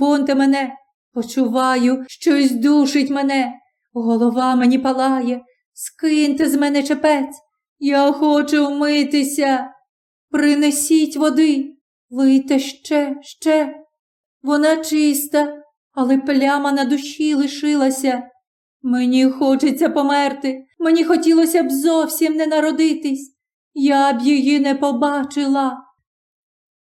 Зупинте мене, почуваю, щось душить мене, голова мені палає, скиньте з мене чепець, я хочу вмитися. Принесіть води, лийте ще, ще. Вона чиста, але пляма на душі лишилася. Мені хочеться померти, мені хотілося б зовсім не народитись. Я б її не побачила.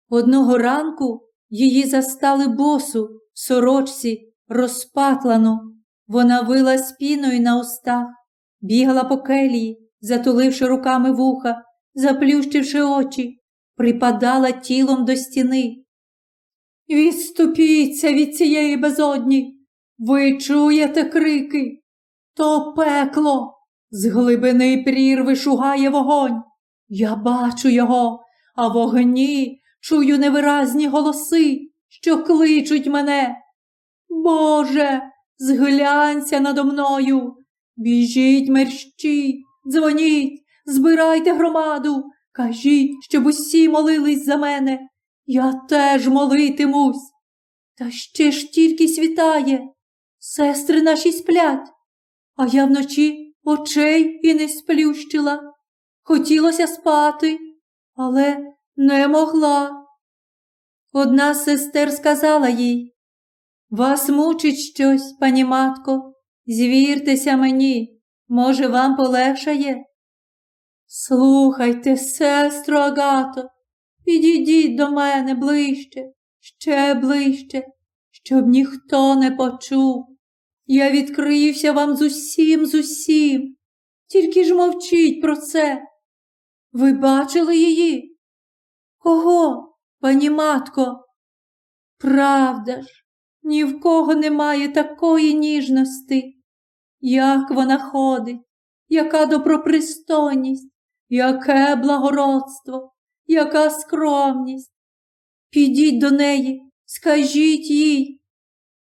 Одного ранку її застали босу в сорочці, розпатлану. Вона вила спіною на устах, бігала по келії, затуливши руками вуха, заплющивши очі, припадала тілом до стіни. Відступіться від цієї безодні. Ви чуєте крики? То пекло. З глибини прірви шугає вогонь. Я бачу його, а в огні чую невиразні голоси, що кличуть мене. Боже, зглянься надо мною. Біжіть мерщі, дзвоніть, збирайте громаду, кажіть, щоб усі молились за мене. Я теж молитимусь. Та ще ж тільки світає. Сестри наші сплять, а я вночі очей і не сплющила. Хотілося спати, але не могла. Одна з сестер сказала їй Вас мучить щось, пані матко, звіртеся мені, може, вам полегшає? Слухайте, сестро Агато, підійдіть до мене ближче, ще ближче, щоб ніхто не почув. Я відкрився вам з усім, з усім. Тільки ж мовчіть про це. Ви бачили її? Кого, пані матко? Правда ж, ні в кого немає такої ніжності. Як вона ходить, яка добропристойність, яке благородство, яка скромність. Підіть до неї, скажіть їй.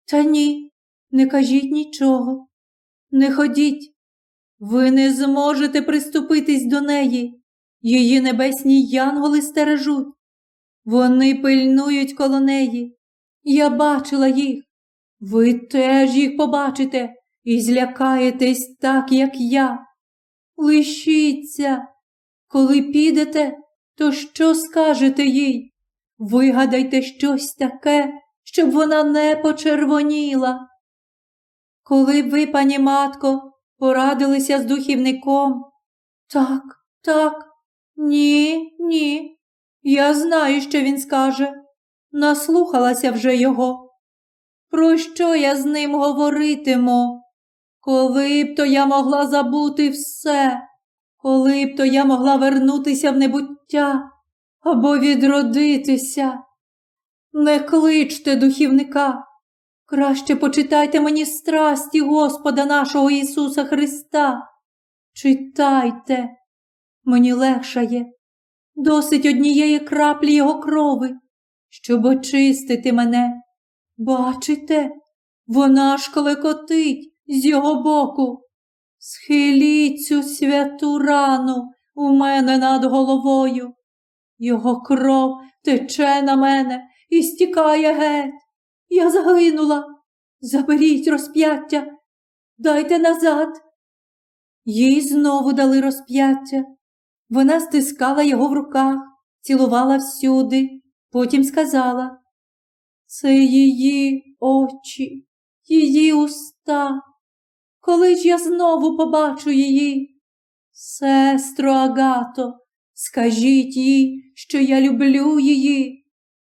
Та ні, не кажіть нічого, не ходіть. Ви не зможете приступитись до неї. Її небесні янголи стережуть. Вони пильнують коло неї. Я бачила їх. Ви теж їх побачите і злякаєтесь так, як я. Лишіться, коли підете, то що скажете їй? Вигадайте щось таке, щоб вона не почервоніла. Коли ви, пані матко, порадилися з духівником? Так, так, ні, ні. Я знаю, що він скаже. Наслухалася вже його. Про що я з ним говоритиму? Коли б то я могла забути все, коли б то я могла вернутися в небуття або відродитися. Не кличте духівника, краще почитайте мені страсті Господа нашого Ісуса Христа. Читайте, мені легшає, досить однієї краплі Його крови, щоб очистити мене. Бачите, вона ж клекотить з його боку. Схиліть цю святу рану у мене над головою. Його кров тече на мене і стікає геть. Я загинула. Заберіть розп'яття, дайте назад. Їй знову дали розп'яття. Вона стискала його в руках, цілувала всюди, потім сказала Це її очі, її уста. Коли ж я знову побачу її? Сестро Агато, скажіть їй, що я люблю її.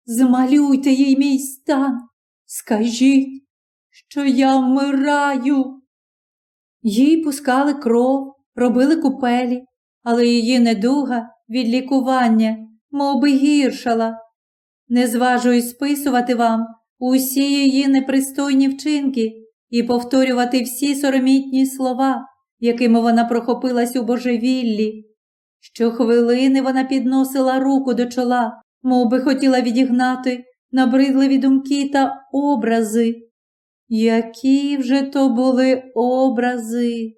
Змалюйте їй мій стан, скажіть, що я вмираю. Їй пускали кров, робили купелі, але її недуга від лікування мов би, гіршала. Не зважуюсь списувати вам усі її непристойні вчинки і повторювати всі соромітні слова, якими вона прохопилась у божевіллі. Щохвилини вона підносила руку до чола, мов би хотіла відігнати набридливі думки та образи. Які вже то були образи?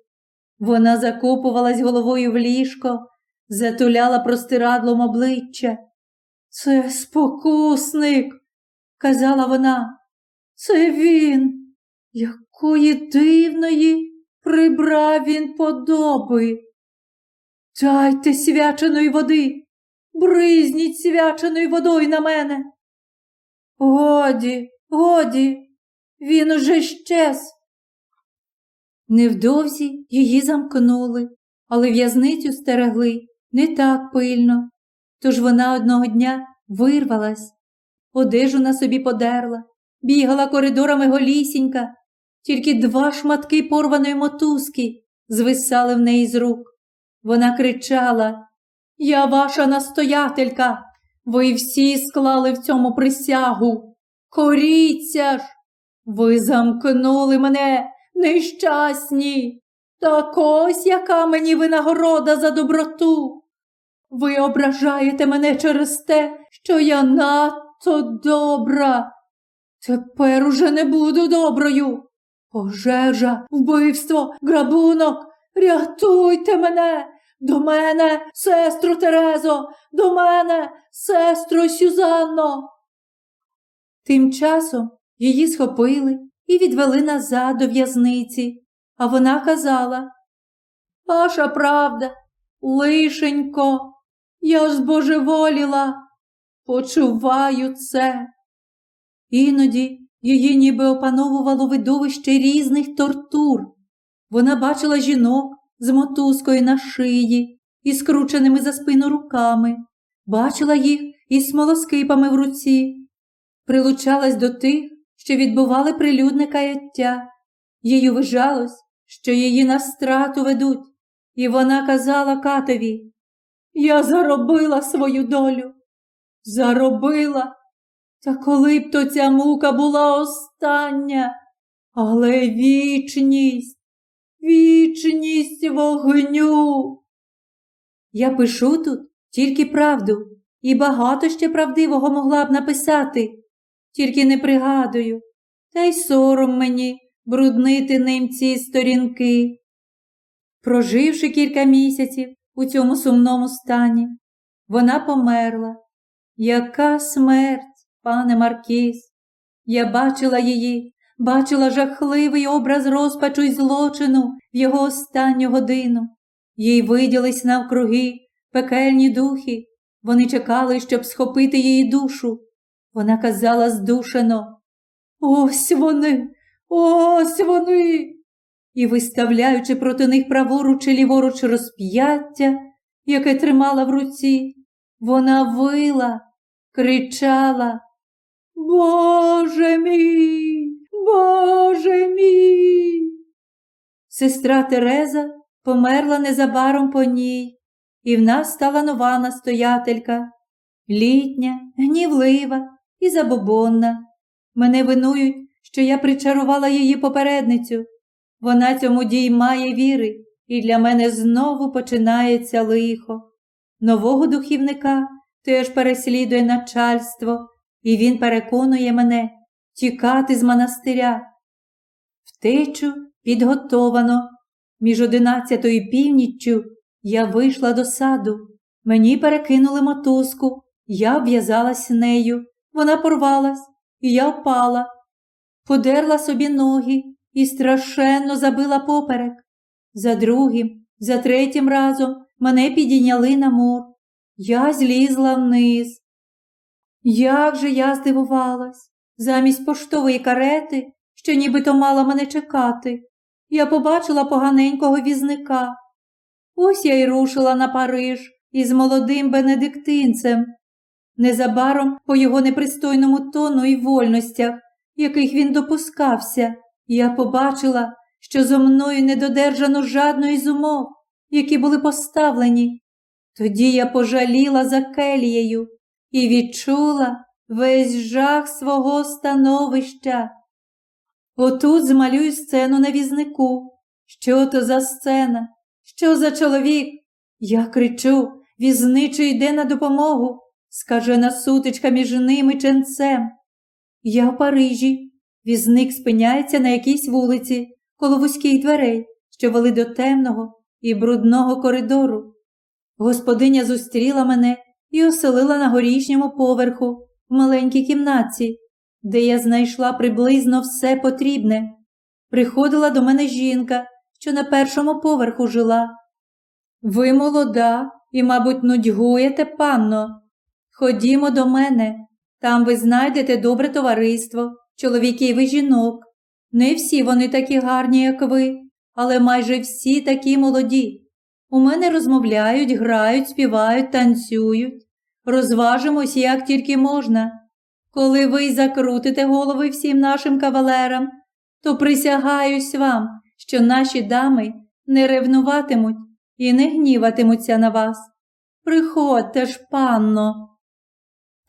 Вона закопувалась головою в ліжко, затуляла простирадлом обличчя. Це спокусник, казала вона. це він. Якої дивної прибрав він подоби. Дайте свяченої води, бризніть свяченою водою на мене. Годі, годі, він уже щез. Невдовзі її замкнули, але в'язницю стерегли не так пильно. Тож вона одного дня вирвалась, одежу на собі подерла, бігала коридорами голісінька, тільки два шматки порваної мотузки звисали в неї з рук. Вона кричала Я ваша настоятелька, ви всі склали в цьому присягу. Коріться ж, ви замкнули мене, нещасні. Так ось яка мені винагорода за доброту. Ви ображаєте мене через те, що я надто добра. Тепер уже не буду доброю. Пожежа, вбивство, грабунок, рятуйте мене, до мене, сестру Терезо, до мене, сестру Сюзанно. Тим часом її схопили і відвели назад до в'язниці, а вона казала Ваша правда, лишенько, я збожеволіла, почуваю це. Іноді її ніби опановувало видовище різних тортур. Вона бачила жінок з мотузкою на шиї і скрученими за спину руками, бачила їх із смолоскипами в руці, прилучалась до тих, що відбували прилюдне каяття. Їй вважалось, що її на страту ведуть, і вона казала катові Я заробила свою долю, заробила. Та коли б то ця мука була остання, але вічність, вічність вогню. Я пишу тут тільки правду, і багато ще правдивого могла б написати, тільки не пригадую, та й сором мені бруднити ним ці сторінки. Проживши кілька місяців у цьому сумному стані, вона померла. Яка смерть, пане Маркіз! Я бачила її, бачила жахливий образ розпачу й злочину в його останню годину. Їй виділись навкруги пекельні духи. Вони чекали, щоб схопити її душу. Вона казала здушено. Ось вони, ось вони. І, виставляючи проти них праворуч і ліворуч розп'яття, яке тримала в руці, вона вила, кричала. Боже мій, Боже мій. Сестра Тереза померла незабаром по ній, і в нас стала нова настоятелька, літня, гнівлива і забобонна. Мене винують, що я причарувала її попередницю. Вона цьому діймає віри, і для мене знову починається лихо. Нового духівника теж переслідує начальство, і він переконує мене тікати з монастиря. Втечу підготовано. Між одинадцятою північчю я вийшла до саду. Мені перекинули мотузку, я обв'язалась нею. Вона порвалась, і я впала, подерла собі ноги і страшенно забила поперек. За другим, за третім разом мене підійняли на мур. Я злізла вниз. Як же я здивувалась, замість поштової карети, що нібито мала мене чекати, я побачила поганенького візника. Ось я й рушила на Париж із молодим бенедиктинцем. Незабаром по його непристойному тону і вольностях, яких він допускався, я побачила, що зо мною не додержано жадної з умов, які були поставлені. Тоді я пожаліла за келією і відчула весь жах свого становища. Отут змалюю сцену на візнику. Що то за сцена? Що за чоловік? Я кричу, візничий йде на допомогу, скажена сутичка між ним і ченцем. Я в Парижі. Візник спиняється на якійсь вулиці, коло вузьких дверей, що вели до темного і брудного коридору. Господиня зустріла мене і оселила на горішньому поверху в маленькій кімнаті. де я знайшла приблизно все потрібне. Приходила до мене жінка, що на першому поверху жила. Ви молода і, мабуть, нудьгуєте, панно. Ходімо до мене, там ви знайдете добре товариство, чоловіків і жінок. Не всі вони такі гарні, як ви, але майже всі такі молоді. У мене розмовляють, грають, співають, танцюють. Розважимось, як тільки можна. Коли ви закрутите голови всім нашим кавалерам, то присягаюсь вам, що наші дами не ревнуватимуть і не гніватимуться на вас. Приходьте ж, панно.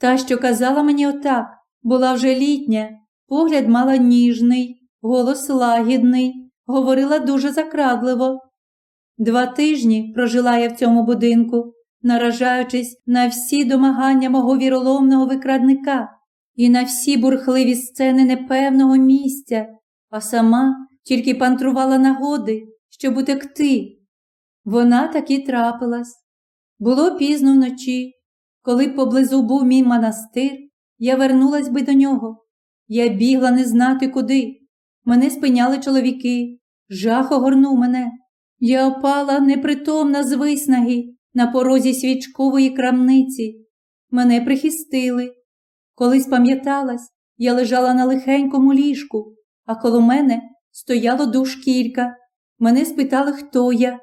Та, що казала мені отак, була вже літня, погляд мала ніжний, голос лагідний, говорила дуже закрадливо. Два тижні прожила я в цьому будинку, наражаючись на всі домагання мого віроломного викрадника і на всі бурхливі сцени непевного місця, а сама тільки пантрувала нагоди, щоб утекти. Вона таки трапилась. Було пізно вночі, коли б поблизу був мій монастир, я вернулась би до нього. Я бігла не знати куди. Мене спиняли чоловіки, жах огорнув мене. Я опала непритомна з виснаги на порозі свічкової крамниці. Мене прихистили. Колись пам'яталась, я лежала на лихенькому ліжку, а коло мене стояло душ кілька. Мене спитали, хто я.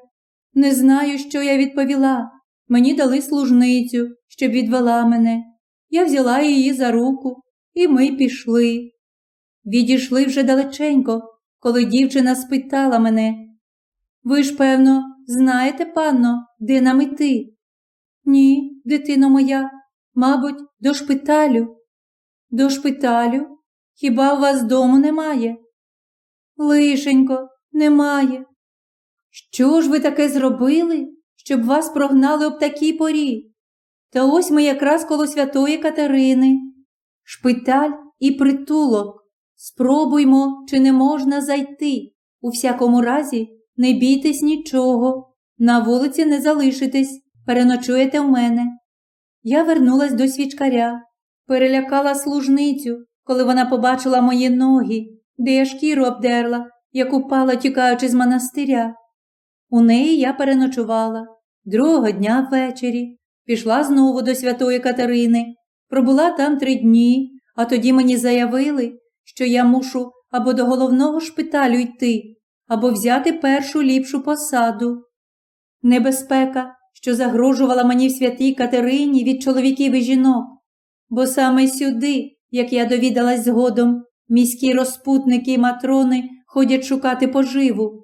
Не знаю, що я відповіла. Мені дали служницю, щоб відвела мене. Я взяла її за руку, і ми пішли. Відійшли вже далеченько, коли дівчина спитала мене. Ви ж, певно, знаєте, панно, де нам іти? Ні, дитино моя, мабуть, до шпиталю. До шпиталю? Хіба у вас дому немає? Лишенько, немає. Що ж ви таке зробили, щоб вас прогнали об такій порі? Та ось ми якраз коло святої Катерини. Шпиталь і притулок. Спробуймо, чи не можна зайти. У всякому разі, не бійтесь нічого. На вулиці не залишитесь, переночуєте в мене. Я вернулась до свічкаря, перелякала служницю, коли вона побачила мої ноги, де я шкіру обдерла, як упала, тікаючи з монастиря. У неї я переночувала. Другого дня ввечері пішла знову до святої Катерини, пробула там три дні, а тоді мені заявили, що я мушу або до головного шпиталю йти, або взяти першу ліпшу посаду. Небезпека, що загрожувала мені в святій Катерині від чоловіків і жінок, бо саме сюди, як я довідалась згодом, міські розпутники і матрони ходять шукати поживу.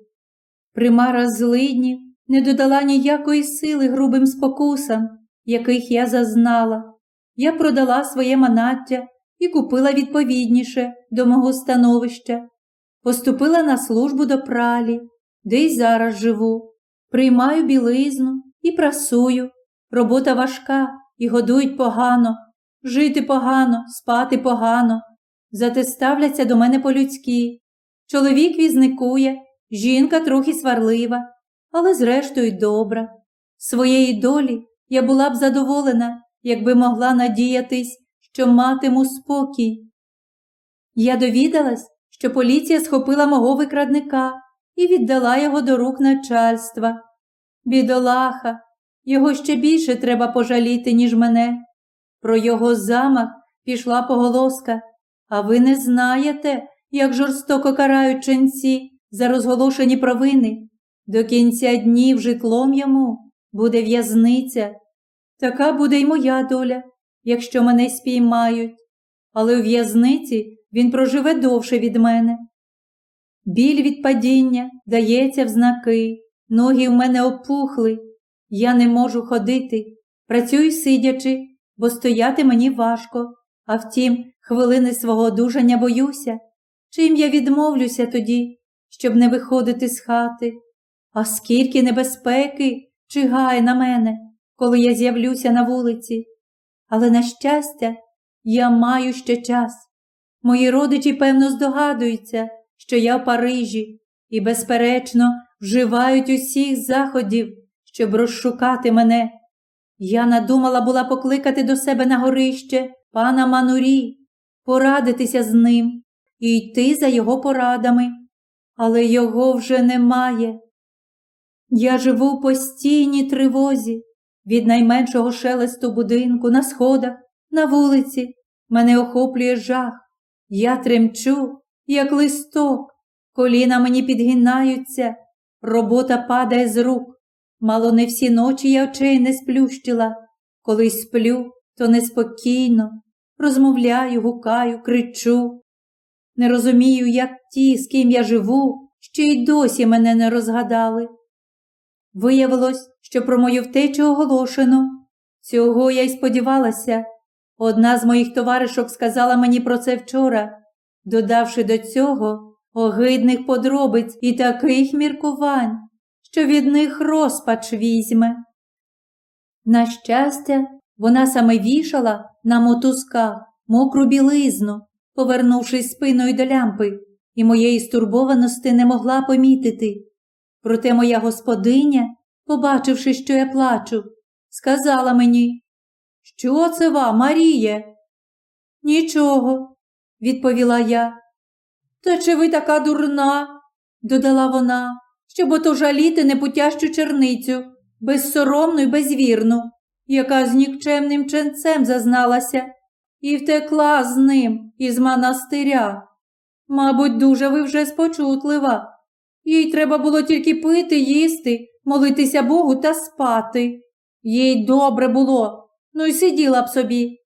Примара злиднів не додала ніякої сили грубим спокусам, яких я зазнала. Я продала своє манаття і купила відповідніше до мого становища. Поступила на службу до пралі, де й зараз живу. Приймаю білизну і прасую. Робота важка і годують погано, жити погано, спати погано. Зате ставляться до мене по-людськи. Чоловік візникує, жінка трохи сварлива, але зрештою добра. Своєї долі я була б задоволена, якби могла надіятись, що матиму спокій. Я довідалась, що поліція схопила мого викрадника і віддала його до рук начальства. Бідолаха, його ще більше треба пожаліти, ніж мене. Про його замах пішла поголоска, а ви не знаєте, як жорстоко карають ченці за розголошені провини. До кінця днів житлом йому буде в'язниця. Така буде й моя доля, якщо мене спіймають, але у в'язниці він проживе довше від мене. Біль від падіння дається в знаки, ноги в мене опухли, я не можу ходити, працюю сидячи, бо стояти мені важко, а втім, хвилини свого одужання боюся. Чим я відмовлюся тоді, щоб не виходити з хати? А скільки небезпеки чигає на мене, коли я з'явлюся на вулиці. Але, на щастя, я маю ще час. Мої родичі, певно, здогадуються, що я в Парижі, і, безперечно, вживають усіх заходів, щоб розшукати мене. Я надумала була покликати до себе на горище пана Манурі, порадитися з ним і йти за його порадами, але його вже немає. Я живу в постійній тривозі від найменшого шелесту будинку на сходах, на вулиці. Мене охоплює жах. Я тремчу, як листок, коліна мені підгинаються, робота падає з рук. Мало не всі ночі я очей не сплющила. Коли сплю, то неспокійно, розмовляю, гукаю, кричу. Не розумію, як ті, з ким я живу, ще й досі мене не розгадали. Виявилось, що про мою втечу оголошено. Цього я й сподівалася. Одна з моїх товаришок сказала мені про це вчора, додавши до цього огидних подробиць і таких міркувань, що від них розпач візьме. На щастя, вона саме вішала на мотузках мокру білизну, повернувшись спиною до лямпи, і моєї стурбованості не могла помітити. Проте моя господиня, побачивши, що я плачу, сказала мені, що це вам, Маріє? Нічого, відповіла я. Та чи ви така дурна? додала вона, щоб ото жаліти непутящу черницю, безсоромну й безвірну, яка з нікчемним ченцем зазналася і втекла з ним із монастиря. Мабуть, дуже ви вже спочутлива. Їй треба було тільки пити, їсти, молитися Богу та спати. Їй добре було, ну й сиділа б собі.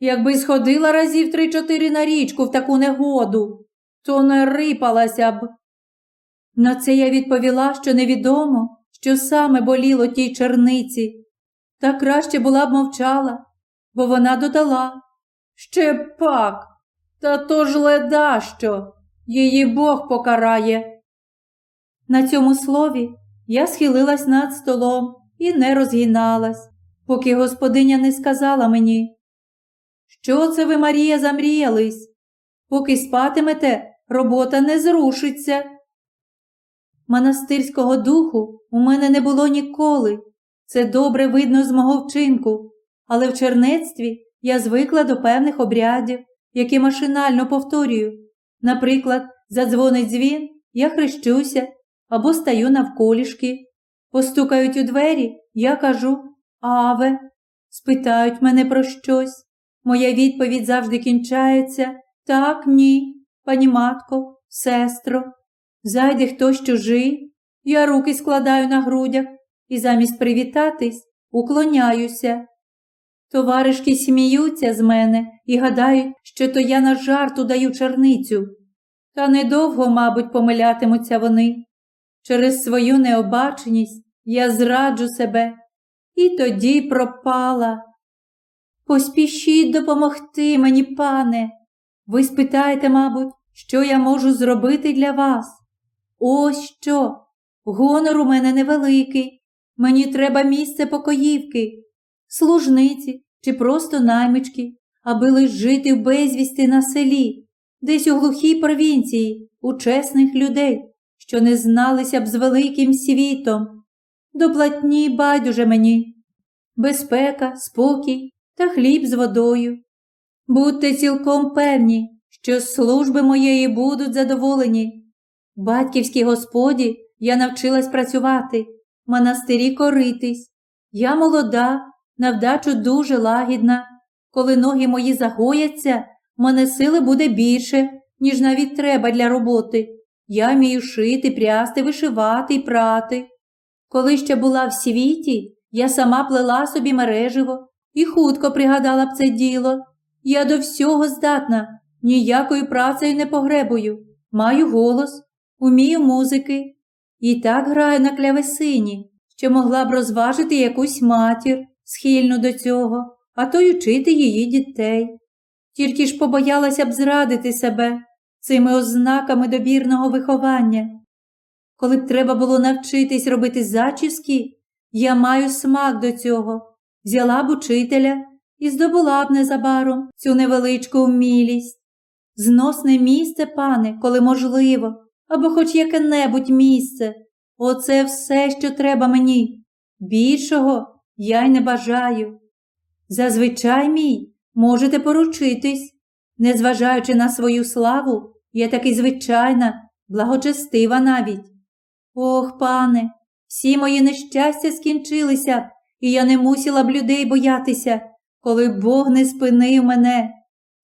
Якби сходила разів три-чотири на річку в таку негоду, то не рипалася б. На це я відповіла, що невідомо, що саме боліло тій черниці, та краще була б мовчала, бо вона додала Ще пак, та то ж леда що, її Бог покарає. На цьому слові я схилилась над столом і не розгиналась, поки господиня не сказала мені, що це ви, Марія, замріялись? Поки спатимете, робота не зрушиться. Монастирського духу у мене не було ніколи. Це добре видно з мого вчинку, але в чернецтві я звикла до певних обрядів, які машинально повторюю. Наприклад, задзвонить дзвін, я хрещуся або стаю навколішки. Постукають у двері, я кажу Аве, спитають мене про щось. Моя відповідь завжди кінчається так, ні, пані матко, сестро. Зайде хтось чужий, я руки складаю на грудях і замість привітатись уклоняюся. Товаришки сміються з мене і гадають, що то я на жарту даю черницю. Та недовго, мабуть, помилятимуться вони. Через свою необаченість я зраджу себе і тоді пропала. Поспішіть допомогти мені, пане. Ви спитаєте, мабуть, що я можу зробити для вас? Ось що. Гонор у мене невеликий. Мені треба місце покоївки, служниці чи просто наймички, аби лиш жити безвісти на селі, десь у глухій провінції, у чесних людей, що не зналися б з великим світом. До платні байдуже мені. Безпека, спокій та хліб з водою. Будьте цілком певні, що служби моєї будуть задоволені. Батьківській господі я навчилась працювати, монастирі коритись. Я молода, на вдачу дуже лагідна. Коли ноги мої загояться, мене сили буде більше, ніж навіть треба для роботи. Я вмію шити, прясти, вишивати і прати. Коли ще була в світі, я сама плела собі мереживо і хутко пригадала б це діло. Я до всього здатна, ніякою працею не погребую, маю голос, умію музики. І так граю на клявесині, що могла б розважити якусь матір, схильну до цього, а то й учити її дітей. Тільки ж побоялася б зрадити себе цими ознаками добірного виховання. Коли б треба було навчитись робити зачіски, я маю смак до цього, взяла б учителя і здобула б незабаром цю невеличку вмілість. Зносне місце, пане, коли можливо, або хоч яке-небудь місце. Оце все, що треба мені. Більшого я й не бажаю. Зазвичай мій можете поручитись. незважаючи на свою славу, я таки звичайна, благочестива навіть. Ох, пане, всі мої нещастя скінчилися, і я не мусила б людей боятися, коли Бог не спинив мене.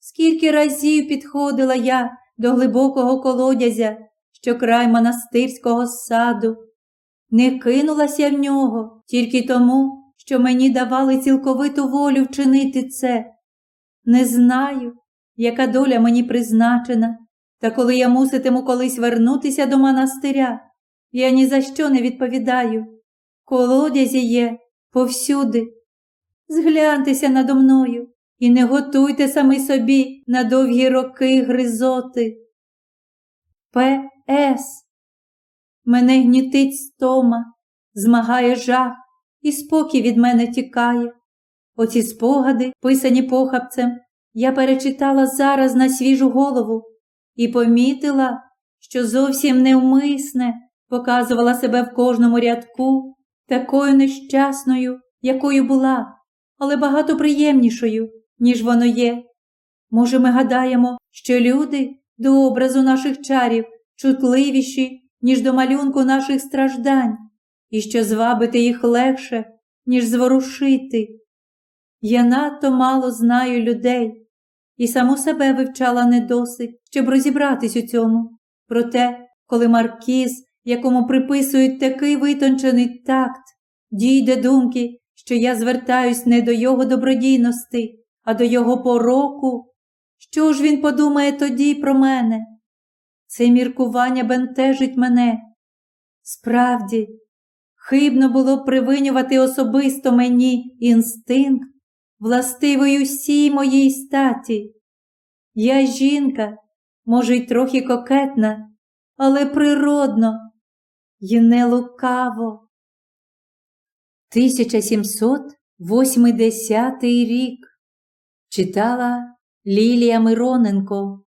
Скільки разів підходила я до глибокого колодязя, що край монастирського саду. Не кинулася в нього тільки тому, що мені давали цілковиту волю вчинити це. Не знаю, яка доля мені призначена, та коли я муситиму колись вернутися до монастиря, я ні за що не відповідаю. Колодязі є повсюди. Згляньтеся надо мною і не готуйте самі собі на довгі роки гризоти. П.С. Мене гнітить стома, змагає жах, і спокій від мене тікає. Оці спогади, писані похапцем, я перечитала зараз на свіжу голову і помітила, що зовсім невмисне показувала себе в кожному рядку такою нещасною, якою була, але багато приємнішою, ніж воно є. Може, ми гадаємо, що люди до образу наших чарів чутливіші, ніж до малюнку наших страждань, і що звабити їх легше, ніж зворушити. Я надто мало знаю людей і саму себе вивчала не досить, щоб розібратись у цьому. Проте, коли маркіз, якому приписують такий витончений такт, дійде думки, що я звертаюсь не до його добродійності, а до його пороку, що ж він подумає тоді про мене? Це міркування бентежить мене. Справді, хибно було привинювати особисто мені інстинкт, властивий усій моїй статі. Я жінка, може, й трохи кокетна, але природно й не лукаво. 1780 рік читала Лілія Мироненко